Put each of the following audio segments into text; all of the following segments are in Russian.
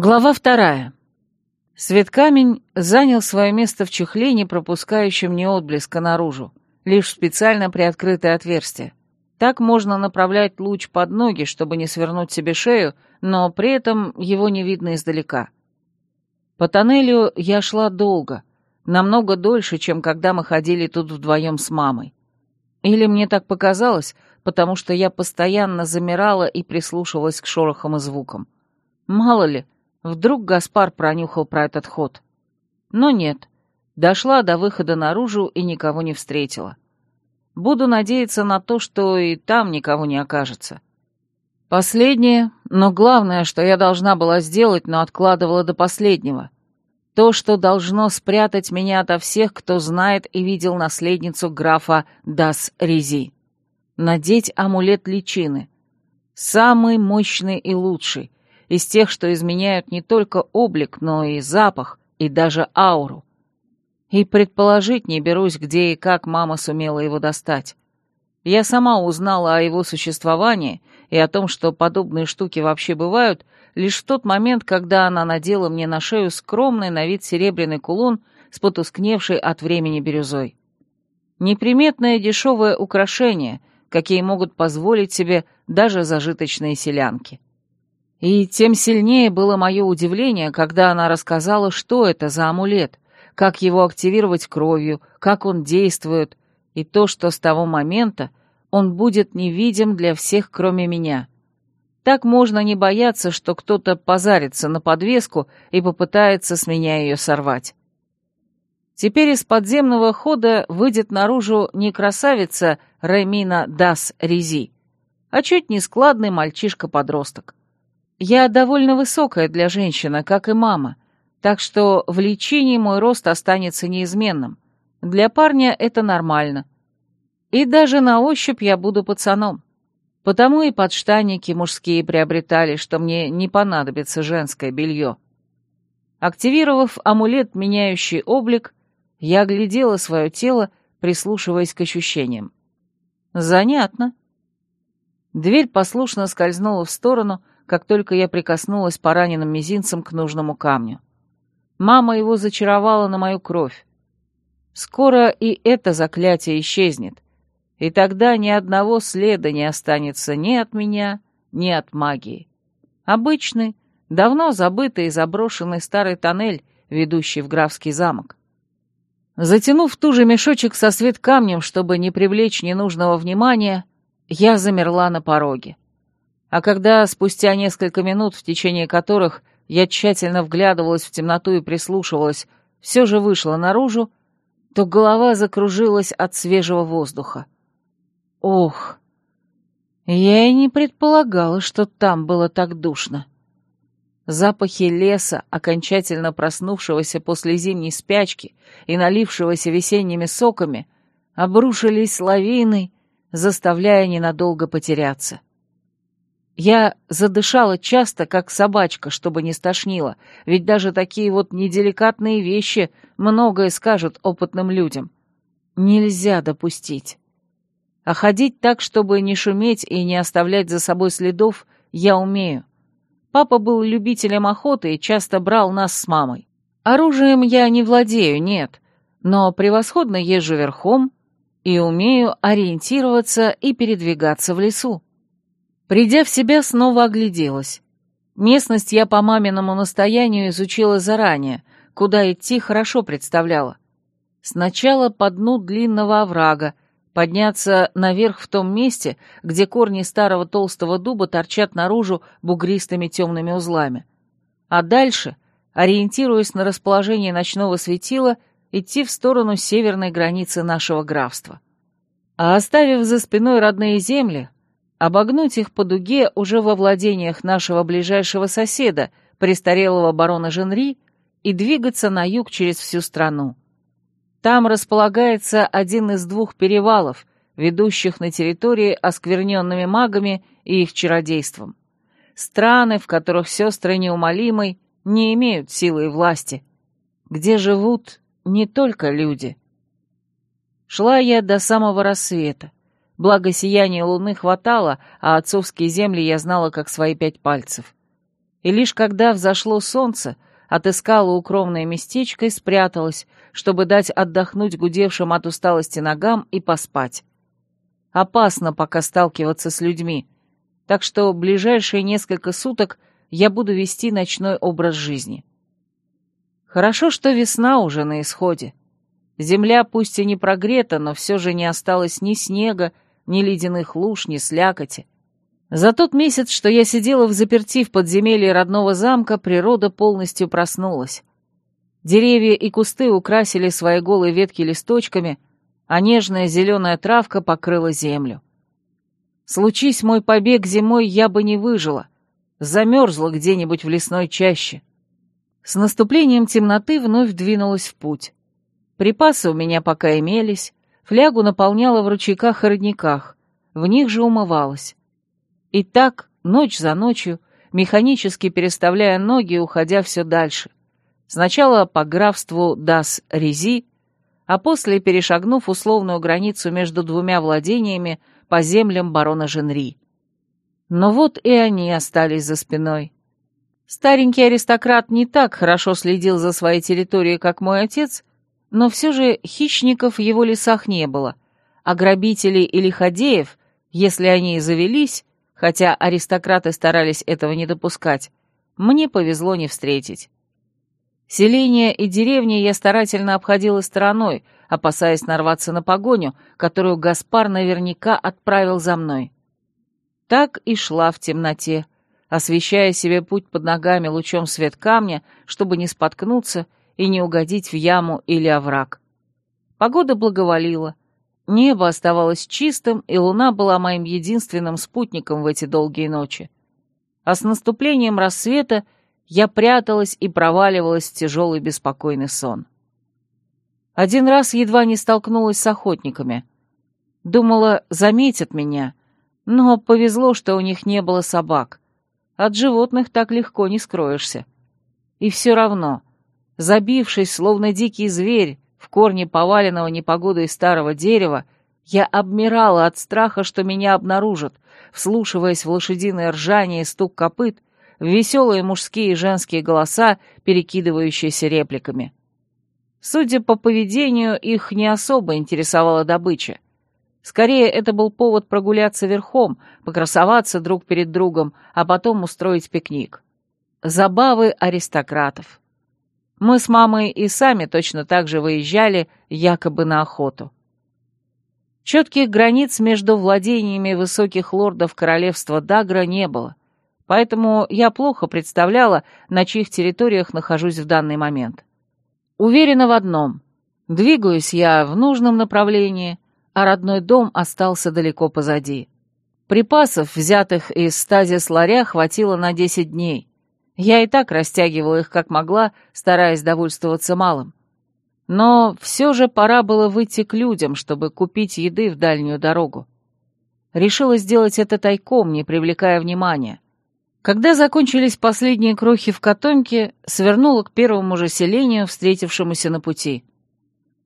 Глава вторая. Светкамень занял свое место в чехле, не пропускающем ни отблеска наружу, лишь специально приоткрытое отверстие. Так можно направлять луч под ноги, чтобы не свернуть себе шею, но при этом его не видно издалека. По тоннелю я шла долго, намного дольше, чем когда мы ходили тут вдвоем с мамой. Или мне так показалось, потому что я постоянно замирала и прислушивалась к шорохам и звукам. Мало ли, Вдруг Гаспар пронюхал про этот ход. Но нет, дошла до выхода наружу и никого не встретила. Буду надеяться на то, что и там никого не окажется. Последнее, но главное, что я должна была сделать, но откладывала до последнего. То, что должно спрятать меня ото всех, кто знает и видел наследницу графа Дас Рези. Надеть амулет личины. Самый мощный и лучший, из тех, что изменяют не только облик, но и запах, и даже ауру. И предположить не берусь, где и как мама сумела его достать. Я сама узнала о его существовании и о том, что подобные штуки вообще бывают, лишь в тот момент, когда она надела мне на шею скромный на вид серебряный кулон с потускневшей от времени бирюзой. Неприметное дешевое украшение, какие могут позволить себе даже зажиточные селянки. И тем сильнее было мое удивление, когда она рассказала, что это за амулет, как его активировать кровью, как он действует, и то, что с того момента он будет невидим для всех, кроме меня. Так можно не бояться, что кто-то позарится на подвеску и попытается с меня ее сорвать. Теперь из подземного хода выйдет наружу не красавица Ремина Дас Рези, а чуть нескладный мальчишка-подросток. Я довольно высокая для женщины, как и мама, так что в лечении мой рост останется неизменным. Для парня это нормально. И даже на ощупь я буду пацаном. Потому и подштанники мужские приобретали, что мне не понадобится женское белье. Активировав амулет, меняющий облик, я оглядела свое тело, прислушиваясь к ощущениям. Занятно. Дверь послушно скользнула в сторону, как только я прикоснулась пораненным мизинцем к нужному камню. Мама его зачаровала на мою кровь. Скоро и это заклятие исчезнет, и тогда ни одного следа не останется ни от меня, ни от магии. Обычный, давно забытый и заброшенный старый тоннель, ведущий в графский замок. Затянув ту же мешочек со свет камнем, чтобы не привлечь ненужного внимания, я замерла на пороге. А когда спустя несколько минут, в течение которых я тщательно вглядывалась в темноту и прислушивалась, все же вышла наружу, то голова закружилась от свежего воздуха. Ох! Я и не предполагала, что там было так душно. Запахи леса, окончательно проснувшегося после зимней спячки и налившегося весенними соками, обрушились лавиной, заставляя ненадолго потеряться. Я задышала часто, как собачка, чтобы не стошнило, ведь даже такие вот неделикатные вещи многое скажут опытным людям. Нельзя допустить. А ходить так, чтобы не шуметь и не оставлять за собой следов, я умею. Папа был любителем охоты и часто брал нас с мамой. Оружием я не владею, нет, но превосходно езжу верхом и умею ориентироваться и передвигаться в лесу. Придя в себя, снова огляделась. Местность я по маминому настоянию изучила заранее, куда идти хорошо представляла. Сначала по дну длинного оврага, подняться наверх в том месте, где корни старого толстого дуба торчат наружу бугристыми темными узлами. А дальше, ориентируясь на расположение ночного светила, идти в сторону северной границы нашего графства. А оставив за спиной родные земли, обогнуть их по дуге уже во владениях нашего ближайшего соседа, престарелого барона Женри, и двигаться на юг через всю страну. Там располагается один из двух перевалов, ведущих на территории, оскверненными магами и их чародейством. Страны, в которых сестры неумолимой не имеют силы и власти, где живут не только люди. Шла я до самого рассвета. Благо сияния луны хватало, а отцовские земли я знала как свои пять пальцев. и лишь когда взошло солнце, отыскала укромное местечко и спряталась, чтобы дать отдохнуть гудевшим от усталости ногам и поспать. Опасно пока сталкиваться с людьми, так что ближайшие несколько суток я буду вести ночной образ жизни. Хорошо, что весна уже на исходе. Земля пусть и не прогрета, но все же не осталось ни снега, ни ледяных луж, ни слякоти. За тот месяц, что я сидела в заперти в подземелье родного замка, природа полностью проснулась. Деревья и кусты украсили свои голые ветки листочками, а нежная зеленая травка покрыла землю. Случись мой побег зимой, я бы не выжила, замерзла где-нибудь в лесной чаще. С наступлением темноты вновь двинулась в путь. Припасы у меня пока имелись, флягу наполняла в ручейках и родниках, в них же умывалась. И так, ночь за ночью, механически переставляя ноги уходя все дальше. Сначала по графству Дас-Рези, а после перешагнув условную границу между двумя владениями по землям барона Женри. Но вот и они остались за спиной. Старенький аристократ не так хорошо следил за своей территорией, как мой отец, но все же хищников в его лесах не было, а грабителей или ходеев, если они и завелись, хотя аристократы старались этого не допускать, мне повезло не встретить. Селения и деревни я старательно обходила стороной, опасаясь нарваться на погоню, которую Гаспар наверняка отправил за мной. Так и шла в темноте, освещая себе путь под ногами лучом свет камня, чтобы не споткнуться и не угодить в яму или овраг. Погода благоволила, Небо оставалось чистым, и луна была моим единственным спутником в эти долгие ночи. А с наступлением рассвета я пряталась и проваливалась в тяжелый беспокойный сон. Один раз едва не столкнулась с охотниками. Думала, заметят меня, но повезло, что у них не было собак. От животных так легко не скроешься. И все равно, забившись, словно дикий зверь, в корне поваленного непогодой старого дерева, я обмирала от страха, что меня обнаружат, вслушиваясь в лошадиное ржание и стук копыт, в веселые мужские и женские голоса, перекидывающиеся репликами. Судя по поведению, их не особо интересовала добыча. Скорее, это был повод прогуляться верхом, покрасоваться друг перед другом, а потом устроить пикник. Забавы аристократов. Мы с мамой и сами точно так же выезжали, якобы на охоту. Четких границ между владениями высоких лордов королевства Дагра не было, поэтому я плохо представляла, на чьих территориях нахожусь в данный момент. Уверена в одном — двигаюсь я в нужном направлении, а родной дом остался далеко позади. Припасов, взятых из стазис ларя, хватило на десять дней, я и так растягивала их как могла, стараясь довольствоваться малым. Но все же пора было выйти к людям, чтобы купить еды в дальнюю дорогу. Решила сделать это тайком, не привлекая внимания. Когда закончились последние крохи в котомке, свернула к первому же селению, встретившемуся на пути.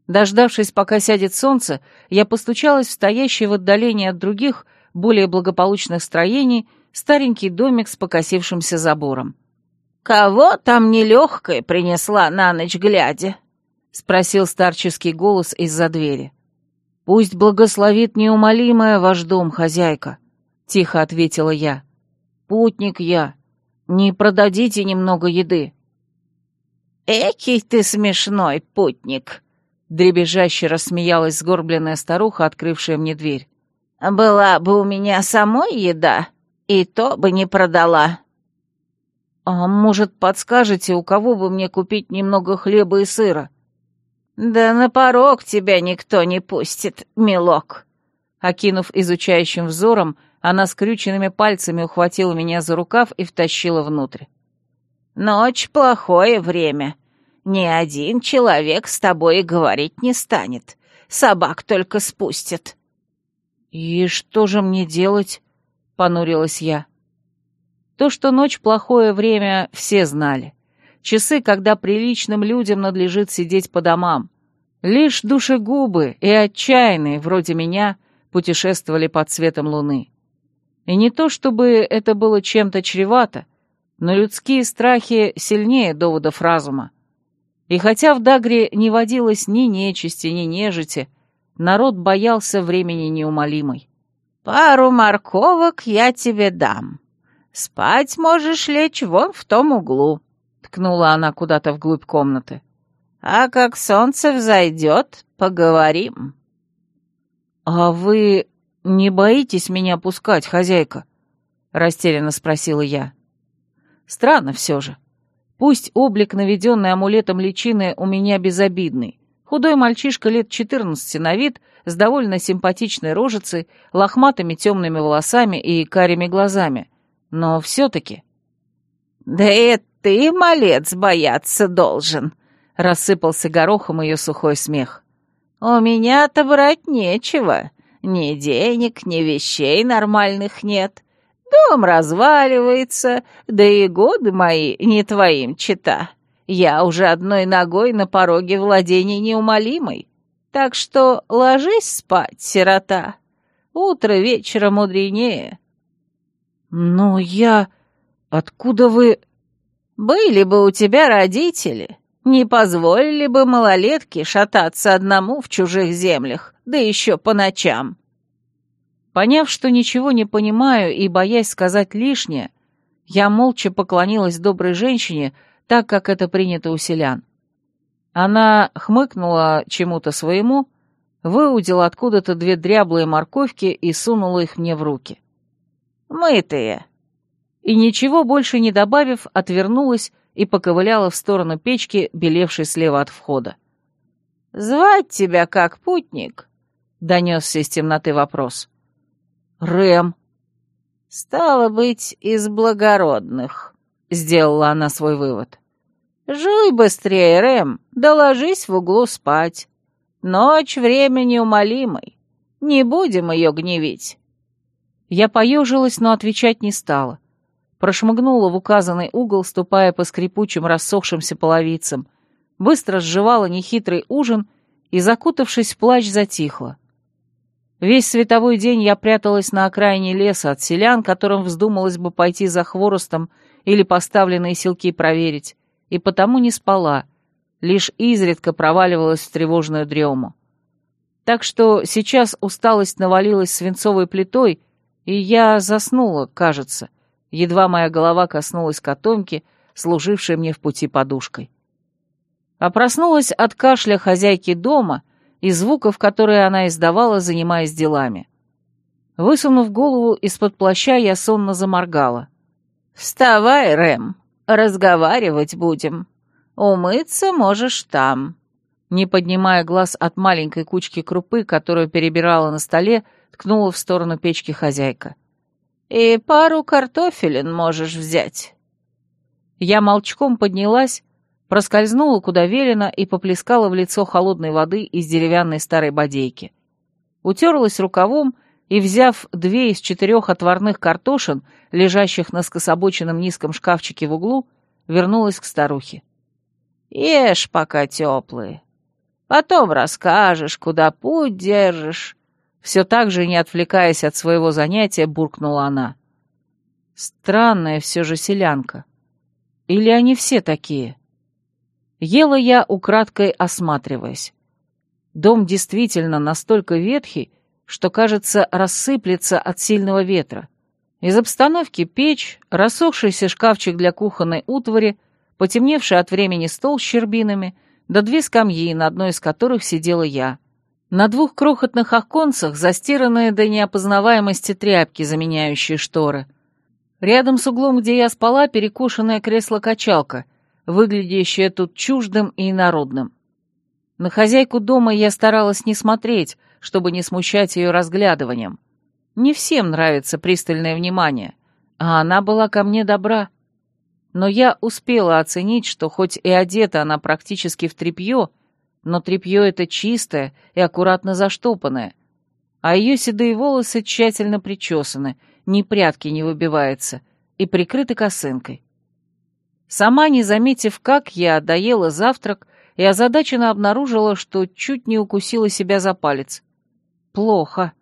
Дождавшись, пока сядет солнце, я постучалась в стоящий в отдалении от других, более благополучных строений, старенький домик с покосившимся забором. «Кого там нелегкая принесла на ночь глядя?» — спросил старческий голос из-за двери. «Пусть благословит неумолимая ваш дом, хозяйка», — тихо ответила я. «Путник я. Не продадите немного еды». «Экий ты смешной путник!» — дребезжаще рассмеялась сгорбленная старуха, открывшая мне дверь. «Была бы у меня самой еда, и то бы не продала. «А может, подскажете, у кого бы мне купить немного хлеба и сыра?» «Да на порог тебя никто не пустит, милок!» Окинув изучающим взором, она скрюченными пальцами ухватила меня за рукав и втащила внутрь. «Ночь — плохое время. Ни один человек с тобой говорить не станет. Собак только спустят». «И что же мне делать?» — понурилась я. То, что ночь — плохое время, все знали. Часы, когда приличным людям надлежит сидеть по домам. Лишь душегубы и отчаянные, вроде меня, путешествовали под светом луны. И не то, чтобы это было чем-то чревато, Но людские страхи сильнее доводов разума. И хотя в Дагре не водилось ни нечисти, ни нежити, народ боялся времени неумолимой. «Пару морковок я тебе дам. Спать можешь лечь вон в том углу», — ткнула она куда-то вглубь комнаты. «А как солнце взойдет, поговорим». «А вы не боитесь меня пускать, хозяйка?» — растерянно спросила я. «Странно все же. Пусть облик, наведенный амулетом личины, у меня безобидный. Худой мальчишка лет четырнадцати на вид, с довольно симпатичной рожицей, лохматыми темными волосами и карими глазами. Но все-таки... «Да это ты, малец, бояться должен!» — рассыпался горохом ее сухой смех. «У меня-то брать нечего. Ни денег, ни вещей нормальных нет. Дом разваливается, да и годы мои не твоим чита. Я уже одной ногой на пороге владения неумолимой. Так что ложись спать, сирота. Утро вечера мудренее. Но я... Откуда вы... Были бы у тебя родители, не позволили бы малолетке шататься одному в чужих землях, да еще по ночам. Поняв, что ничего не понимаю и боясь сказать лишнее, я молча поклонилась доброй женщине, так как это принято у селян. Она хмыкнула чему-то своему, выудила откуда-то две дряблые морковки и сунула их мне в руки. «Мытые!» И ничего больше не добавив, отвернулась и поковыляла в сторону печки, белевшей слева от входа. «Звать тебя как путник?» — донесся из темноты вопрос. Рэм. Стало быть, из благородных, сделала она свой вывод. Жуй быстрее, Рэм, да ложись в углу спать. Ночь время неумолимой. Не будем ее гневить. Я поежилась, но отвечать не стала. Прошмыгнула в указанный угол, ступая по скрипучим рассохшимся половицам, быстро сживала нехитрый ужин и, закутавшись в плащ, затихла. Весь световой день я пряталась на окраине леса от селян, которым вздумалось бы пойти за хворостом или поставленные селки проверить, и потому не спала, лишь изредка проваливалась в тревожную дрему. Так что сейчас усталость навалилась свинцовой плитой, и я заснула, кажется, едва моя голова коснулась котомки, служившей мне в пути подушкой. А проснулась от кашля хозяйки дома — и звуков, которые она издавала, занимаясь делами. Высунув голову из-под плаща, я сонно заморгала. «Вставай, Рэм, разговаривать будем. Умыться можешь там». Не поднимая глаз от маленькой кучки крупы, которую перебирала на столе, ткнула в сторону печки хозяйка. «И пару картофелин можешь взять». Я молчком поднялась, проскользнула куда велено и поплескала в лицо холодной воды из деревянной старой бодейки. Утерлась рукавом и, взяв две из четырех отварных картошин, лежащих на скособоченном низком шкафчике в углу, вернулась к старухе. «Ешь, пока теплые. Потом расскажешь, куда путь держишь». Все так же, не отвлекаясь от своего занятия, буркнула она. Странная все же селянка. Или они все такие?» Ела я, украдкой осматриваясь. Дом действительно настолько ветхий, что, кажется, рассыплется от сильного ветра. Из обстановки печь, рассохшийся шкафчик для кухонной утвари, потемневший от времени стол с щербинами, да две скамьи, на одной из которых сидела я. На двух крохотных оконцах застиранные до неопознаваемости тряпки, заменяющие шторы. Рядом с углом, где я спала, перекушенное кресло-качалка, выглядящее тут чуждым и инородным. На хозяйку дома я старалась не смотреть, чтобы не смущать ее разглядыванием. Не всем нравится пристальное внимание, а она была ко мне добра. Но я успела оценить, что хоть и одета она практически в тряпье, но тряпье это чистое и аккуратно заштопанное, а ее седые волосы тщательно причесаны, ни прядки не выбивается, и прикрыты косынкой. Сама, не заметив как, я доела завтрак и озадаченно обнаружила, что чуть не укусила себя за палец. Плохо.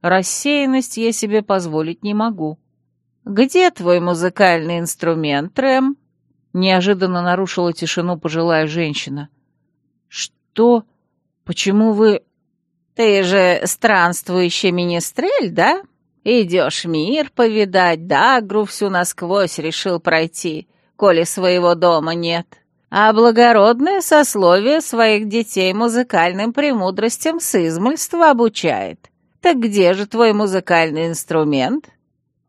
Рассеянность я себе позволить не могу. «Где твой музыкальный инструмент, Рэм?» Неожиданно нарушила тишину пожилая женщина. «Что? Почему вы...» «Ты же странствующий министрель, да? Идешь мир повидать, да, Агру всю насквозь решил пройти, коли своего дома нет. А благородное сословие своих детей музыкальным премудростям с измольства обучает. Так где же твой музыкальный инструмент?»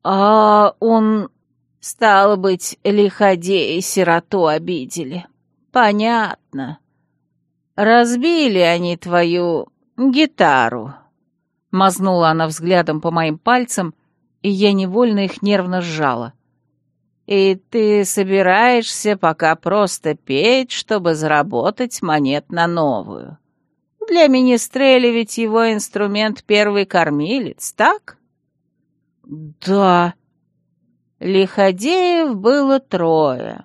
«А он...» «Стало быть, лиходеи сироту обидели. Понятно. Разбили они твою гитару». Мазнула она взглядом по моим пальцам, и я невольно их нервно сжала. «И ты собираешься пока просто петь, чтобы заработать монет на новую. Для министреля ведь его инструмент первый кормилец, так?» «Да». Лиходеев было трое.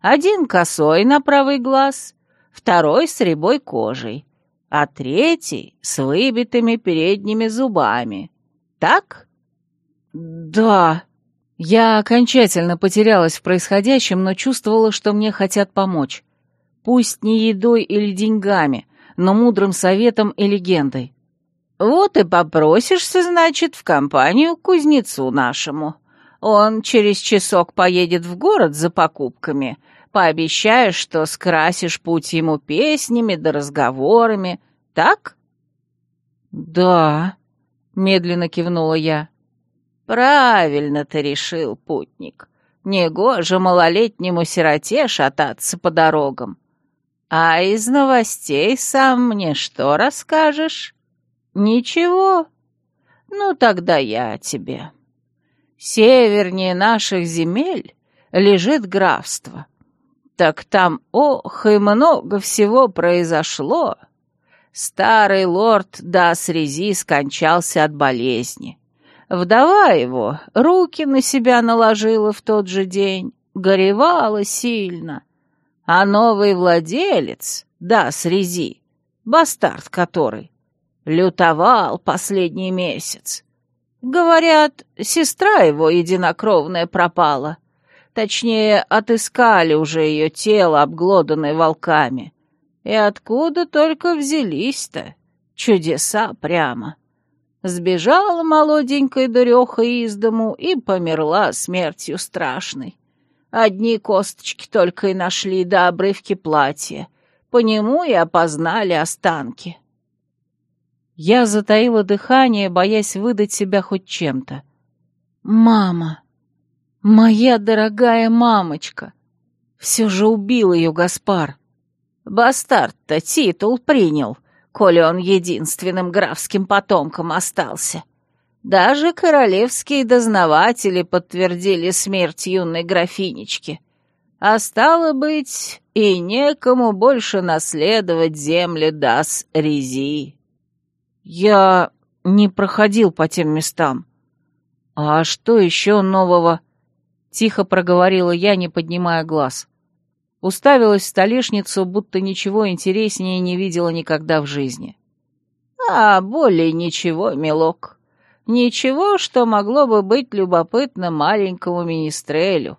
Один косой на правый глаз, второй с рябой кожей, а третий с выбитыми передними зубами. Так? Да. Я окончательно потерялась в происходящем, но чувствовала, что мне хотят помочь. Пусть не едой или деньгами, но мудрым советом и легендой. Вот и попросишься, значит, в компанию к кузнецу нашему. Он через часок поедет в город за покупками. Пообещаешь, что скрасишь путь ему песнями да разговорами, так? Да, медленно кивнула я. Правильно ты решил, путник. Негоже малолетнему сироте шататься по дорогам. А из новостей сам мне что расскажешь? Ничего? Ну, тогда я тебе. Севернее наших земель лежит графство. Так там, ох, и много всего произошло. Старый лорд Дасрези скончался от болезни. Вдова его руки на себя наложила в тот же день, горевала сильно. А новый владелец, Дасрези, бастард который, лютовал последний месяц. Говорят, сестра его единокровная пропала. Точнее, отыскали уже ее тело, обглоданное волками. И откуда только взялись-то? Чудеса прямо. Сбежала молоденькая дуреха из дому и померла смертью страшной. Одни косточки только и нашли до обрывки платья. По нему и опознали останки. Я затаила дыхание, боясь выдать себя хоть чем-то. «Мама! Моя дорогая мамочка! Все же убил ее Гаспар!» «Бастард-то титул принял, коли он единственным графским потомком остался. Даже королевские дознаватели подтвердили смерть юной графинечки. А стало быть, и некому больше наследовать земли Дас Рези». Я не проходил по тем местам. А что еще нового? Тихо проговорила я, не поднимая глаз. Уставилась в столешницу, будто ничего интереснее не видела никогда в жизни. А, более ничего, милок. Ничего, что могло бы быть любопытно маленькому министрелю.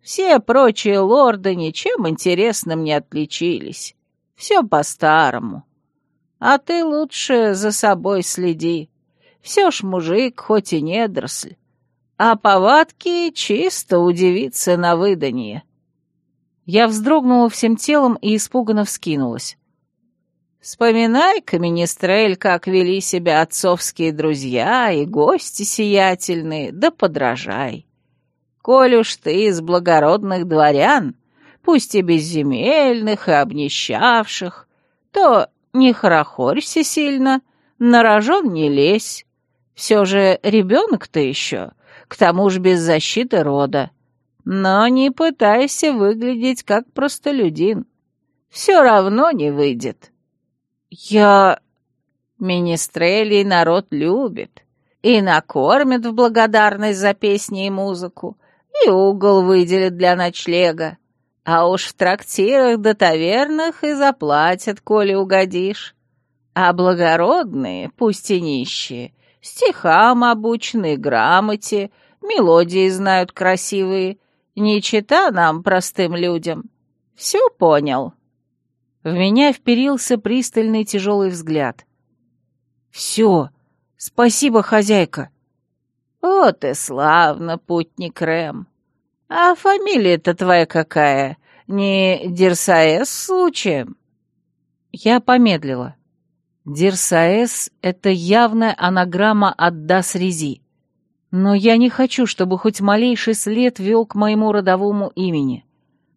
Все прочие лорды ничем интересным не отличились. Все по-старому. А ты лучше за собой следи. Все ж мужик, хоть и недросль. А повадки чисто удивиться на выданье. Я вздрогнула всем телом и испуганно вскинулась. Вспоминай-ка, министрель, как вели себя отцовские друзья и гости сиятельные, да подражай. Коль уж ты из благородных дворян, пусть и безземельных, и обнищавших, то не хорохорься сильно, на рожон не лезь. Все же ребенок ты еще, к тому же без защиты рода. Но не пытайся выглядеть как простолюдин. Все равно не выйдет. Я... Министрелей народ любит. И накормит в благодарность за песни и музыку, и угол выделит для ночлега. А уж в трактирах да тавернах и заплатят, коли угодишь. А благородные, пусть и нищие, стихам обученные, грамоте, мелодии знают красивые, не чита нам, простым людям. Все понял». В меня вперился пристальный тяжелый взгляд. «Все, спасибо, хозяйка». «Вот и славно, путник Рэм. А фамилия-то твоя какая? Не Дерсаэс случаем?» Я помедлила. Дерсаэс — это явная анаграмма от Дасрези. Но я не хочу, чтобы хоть малейший след вел к моему родовому имени.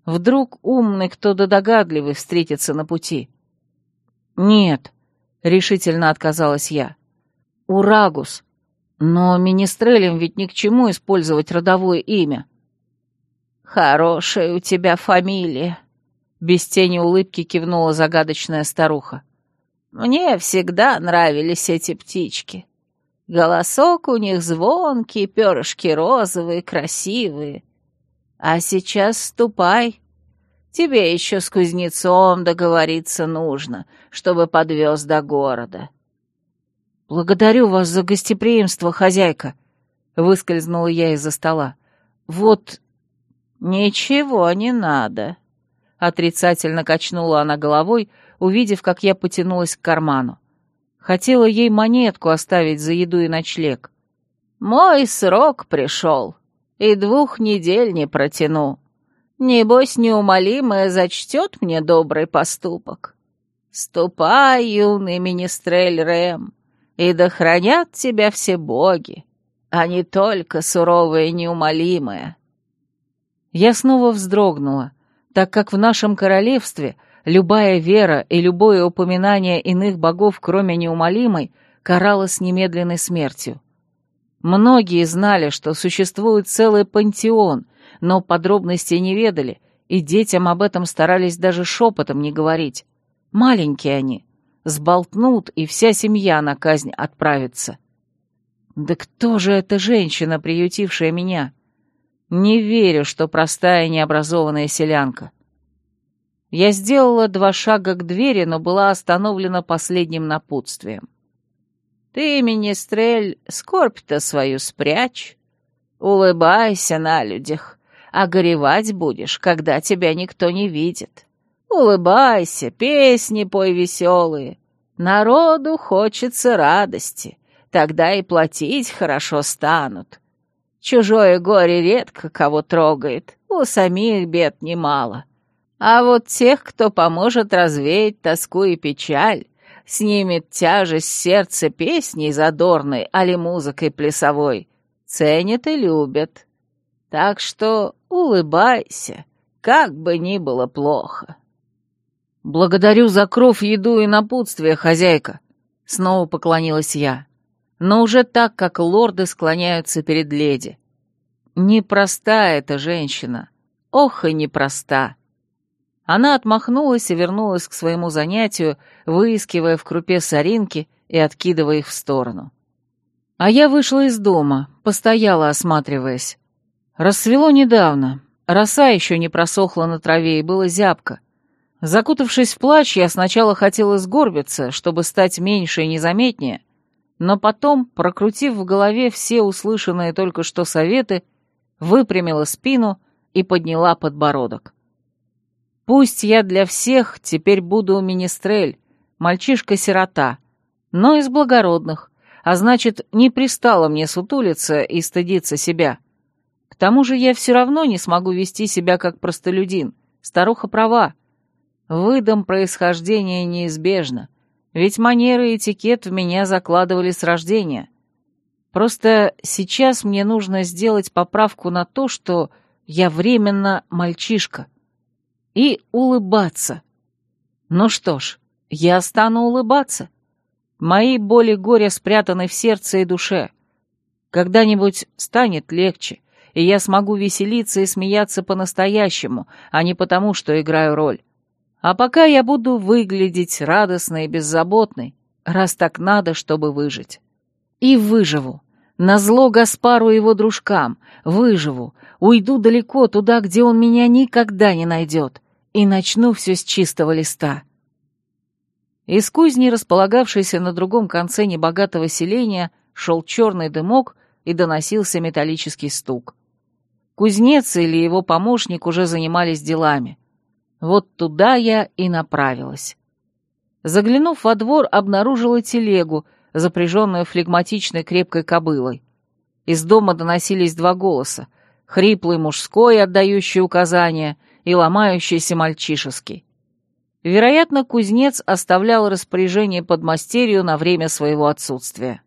Вдруг умный кто-то догадливый встретится на пути. «Нет», — решительно отказалась я. «Урагус. Но министрелям ведь ни к чему использовать родовое имя». «Хорошая у тебя фамилия», — без тени улыбки кивнула загадочная старуха. «Мне всегда нравились эти птички. Голосок у них звонкий, перышки розовые, красивые. А сейчас ступай. Тебе еще с кузнецом договориться нужно, чтобы подвез до города. Благодарю вас за гостеприимство, хозяйка, выскользнула я из-за стола. Вот ничего не надо. Отрицательно качнула она головой, увидев, как я потянулась к карману. Хотела ей монетку оставить за еду и ночлег. «Мой срок пришел и двух недель не протяну. Небось, неумолимое зачтет мне добрый поступок. Ступай, юный министрель Рэм, и да хранят тебя все боги, а не только суровое неумолимое». Я снова вздрогнула, так как в нашем королевстве любая вера и любое упоминание иных богов, кроме неумолимой, каралось немедленной смертью. Многие знали, что существует целый пантеон, но подробностей не ведали, и детям об этом старались даже шепотом не говорить. Маленькие они, сболтнут, и вся семья на казнь отправится. Да кто же эта женщина, приютившая меня? Не верю, что простая необразованная селянка. Я сделала два шага к двери, но была остановлена последним напутствием. Ты, министрель, скорбь-то свою спрячь. Улыбайся на людях, а горевать будешь, когда тебя никто не видит. Улыбайся, песни пой веселые. Народу хочется радости, тогда и платить хорошо станут. Чужое горе редко кого трогает, у самих бед немало. А вот тех, кто поможет развеять тоску и печаль, снимет тяжесть сердца песней задорной, али музыкой плясовой, ценят и любят. Так что улыбайся, как бы ни было плохо. «Благодарю за кров, еду и напутствие, хозяйка», — снова поклонилась я, но уже так, как лорды склоняются перед леди. Непроста эта женщина, ох и непроста. Она отмахнулась и вернулась к своему занятию, выискивая в крупе соринки и откидывая их в сторону. А я вышла из дома, постояла, осматриваясь. Рассвело недавно, роса еще не просохла на траве и было зябко. Закутавшись в плащ, я сначала хотела сгорбиться, чтобы стать меньше и незаметнее, но потом, прокрутив в голове все услышанные только что советы, выпрямила спину и подняла подбородок. Пусть я для всех теперь буду министрель, мальчишка-сирота, но из благородных, а значит, не пристало мне сутулиться и стыдиться себя. К тому же я все равно не смогу вести себя как простолюдин, старуха права. Выдам происхождения неизбежно, ведь манеры и этикет в меня закладывали с рождения. Просто сейчас мне нужно сделать поправку на то, что я временно мальчишка — и улыбаться. Ну что ж, я стану улыбаться. Мои боли и горя спрятаны в сердце и душе. Когда-нибудь станет легче, и я смогу веселиться и смеяться по-настоящему, а не потому, что играю роль. А пока я буду выглядеть радостной и беззаботной, раз так надо, чтобы выжить. И выживу. Назло Гаспару его дружкам. Выживу. Уйду далеко, туда, где он меня никогда не найдет и начну все с чистого листа. Из кузни, располагавшейся на другом конце небогатого селения, шел черный дымок и доносился металлический стук. Кузнец или его помощник уже занимались делами. Вот туда я и направилась. Заглянув во двор, обнаружила телегу, запряженную флегматичной крепкой кобылой. Из дома доносились два голоса — хриплый мужской, отдающий указания, и ломающийся мальчишеский. Вероятно, кузнец оставлял распоряжение подмастерью на время своего отсутствия.